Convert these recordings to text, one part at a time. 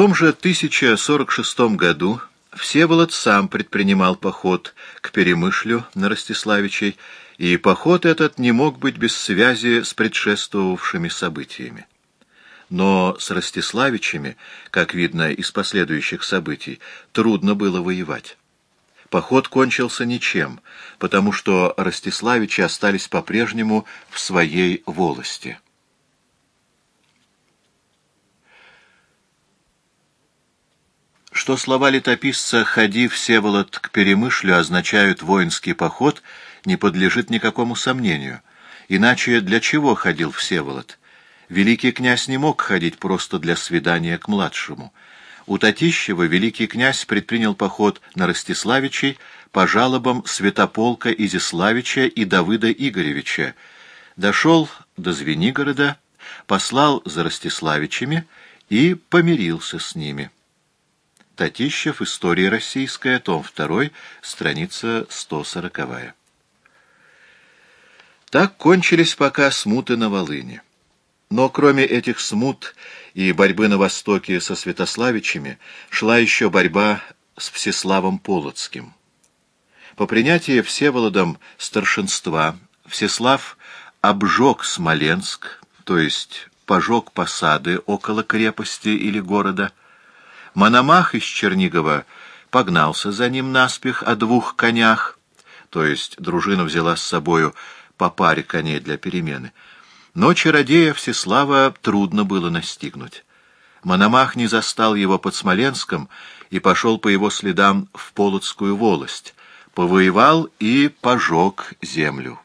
том же 1046 году Всеволод сам предпринимал поход к Перемышлю на Ростиславичей, и поход этот не мог быть без связи с предшествовавшими событиями. Но с Ростиславичами, как видно из последующих событий, трудно было воевать. Поход кончился ничем, потому что Ростиславичи остались по-прежнему в своей волости. Что слова летописца «ходи, Всеволод, к Перемышлю» означают воинский поход, не подлежит никакому сомнению. Иначе для чего ходил Всеволод? Великий князь не мог ходить просто для свидания к младшему. У Татищева великий князь предпринял поход на Ростиславичей по жалобам Святополка Изяславича и Давыда Игоревича, дошел до Звенигорода, послал за Ростиславичами и помирился с ними. Татищев. История российская. Том 2. Страница 140. Так кончились пока смуты на Волыне. Но кроме этих смут и борьбы на Востоке со Святославичами шла еще борьба с Всеславом Полоцким. По принятии Всеволодом старшинства Всеслав обжег Смоленск, то есть пожег посады около крепости или города, Мономах из Чернигова погнался за ним наспех о двух конях, то есть дружина взяла с собою по паре коней для перемены. Но чародея Всеслава трудно было настигнуть. Мономах не застал его под Смоленском и пошел по его следам в Полоцкую волость, повоевал и пожег землю.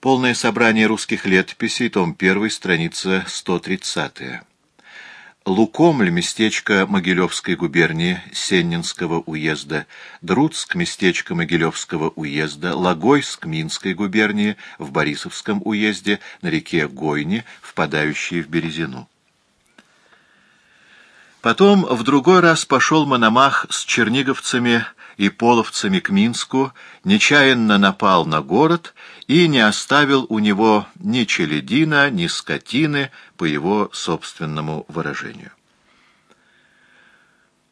Полное собрание русских летописей, том 1, страница 130. Лукомль, местечко Могилевской губернии Сеннинского уезда, Друцк, местечко Могилевского уезда, Логойск Минской губернии в Борисовском уезде, на реке Гойне, впадающей в Березину. Потом в другой раз пошел Мономах с черниговцами и половцами к Минску, нечаянно напал на город и не оставил у него ни челядина, ни скотины, по его собственному выражению.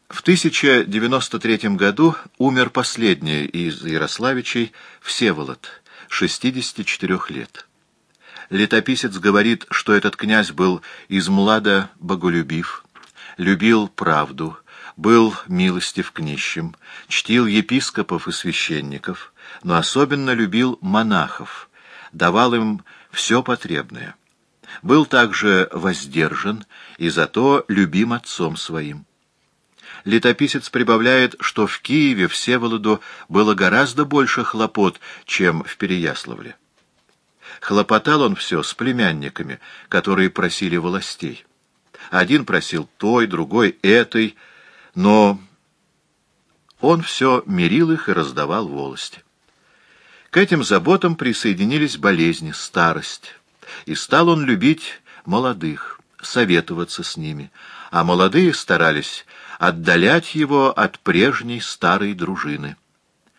В 1093 году умер последний из Ярославичей Всеволод, 64 лет. Летописец говорит, что этот князь был из млада боголюбив, любил правду, был милостив к нищим, чтил епископов и священников, но особенно любил монахов, давал им все потребное. Был также воздержан и зато любим отцом своим. Летописец прибавляет, что в Киеве Всеволоду было гораздо больше хлопот, чем в Переяславле. Хлопотал он все с племянниками, которые просили властей. Один просил той, другой этой, но он все мирил их и раздавал волости. К этим заботам присоединились болезни, старость, и стал он любить молодых, советоваться с ними, а молодые старались отдалять его от прежней старой дружины.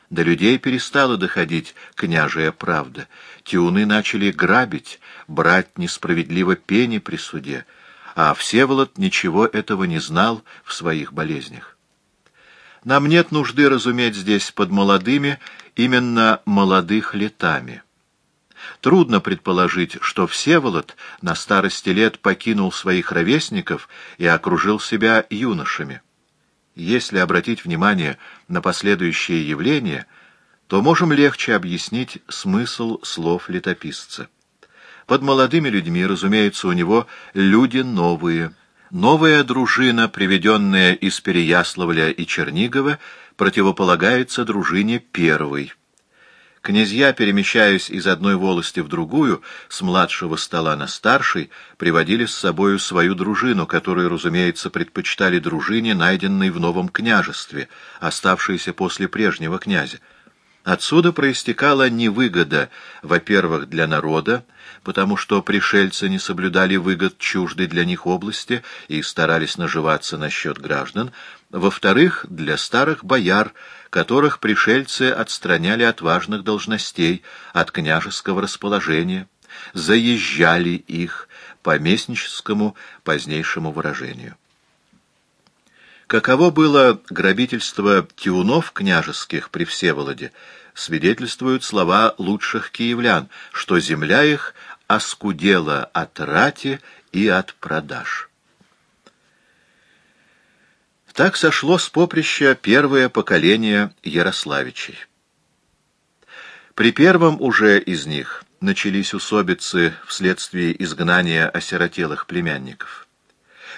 До людей перестала доходить княжая правда. Тиуны начали грабить, брать несправедливо пени при суде, а Всеволод ничего этого не знал в своих болезнях. Нам нет нужды разуметь здесь под молодыми именно молодых летами. Трудно предположить, что Всеволод на старости лет покинул своих ровесников и окружил себя юношами. Если обратить внимание на последующие явления, то можем легче объяснить смысл слов летописца. Под молодыми людьми, разумеется, у него люди новые. Новая дружина, приведенная из Переяславля и Чернигова, противополагается дружине первой – Князья, перемещаясь из одной волости в другую, с младшего стола на старший, приводили с собою свою дружину, которую, разумеется, предпочитали дружине, найденной в новом княжестве, оставшейся после прежнего князя. Отсюда проистекала невыгода, во-первых, для народа, потому что пришельцы не соблюдали выгод чуждой для них области и старались наживаться на счет граждан, во-вторых, для старых бояр, которых пришельцы отстраняли от важных должностей, от княжеского расположения, заезжали их, по местническому позднейшему выражению. Каково было грабительство тиунов княжеских при Всеволоде, свидетельствуют слова лучших киевлян, что земля их оскудела от рати и от продаж. Так сошло с поприща первое поколение Ярославичей. При первом уже из них начались усобицы вследствие изгнания осиротелых племянников.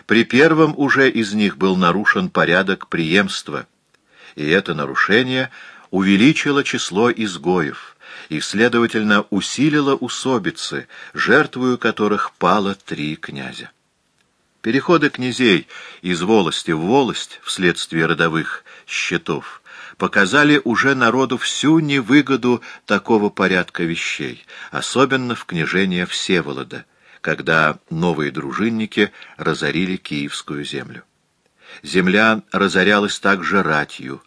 При первом уже из них был нарушен порядок преемства, и это нарушение увеличило число изгоев и, следовательно, усилило усобицы, жертвою которых пало три князя. Переходы князей из волости в волость вследствие родовых счетов показали уже народу всю невыгоду такого порядка вещей, особенно в княжение Всеволода, когда новые дружинники разорили Киевскую землю. Земля разорялась также ратью,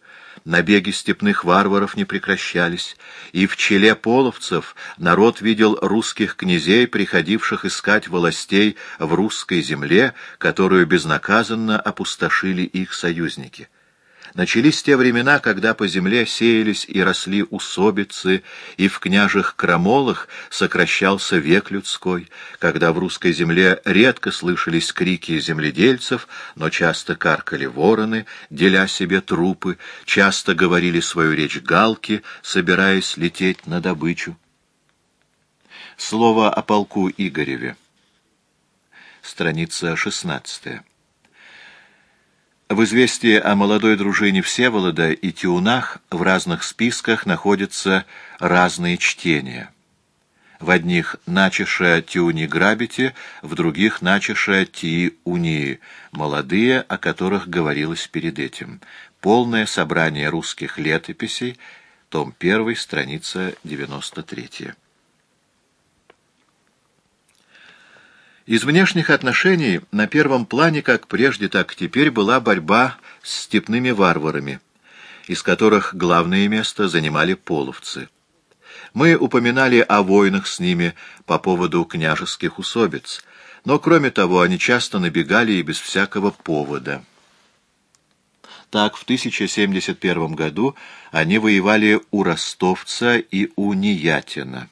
набеги степных варваров не прекращались, и в челе половцев народ видел русских князей, приходивших искать властей в русской земле, которую безнаказанно опустошили их союзники. Начались те времена, когда по земле сеялись и росли усобицы, и в княжих крамолах сокращался век людской, когда в русской земле редко слышались крики земледельцев, но часто каркали вороны, деля себе трупы, часто говорили свою речь галки, собираясь лететь на добычу. Слово о полку Игореве. Страница шестнадцатая. В известии о молодой дружине Всеволода и Тиунах в разных списках находятся разные чтения. В одних «начиша Тиуни грабите», в других «начиша Ти Унии», молодые, о которых говорилось перед этим. Полное собрание русских летописей, том 1, страница 93. Из внешних отношений на первом плане, как прежде, так и теперь, была борьба с степными варварами, из которых главное место занимали половцы. Мы упоминали о войнах с ними по поводу княжеских усобиц, но, кроме того, они часто набегали и без всякого повода. Так, в 1071 году они воевали у ростовца и у Неятина.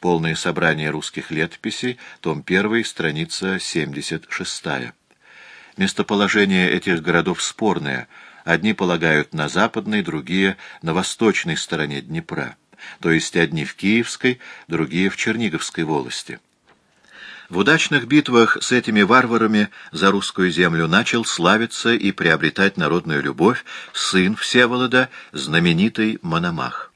Полное собрание русских летописей, том 1, страница 76. Местоположение этих городов спорное. Одни полагают на западной, другие — на восточной стороне Днепра. То есть одни в Киевской, другие в Черниговской волости. В удачных битвах с этими варварами за русскую землю начал славиться и приобретать народную любовь сын Всеволода, знаменитый Мономах.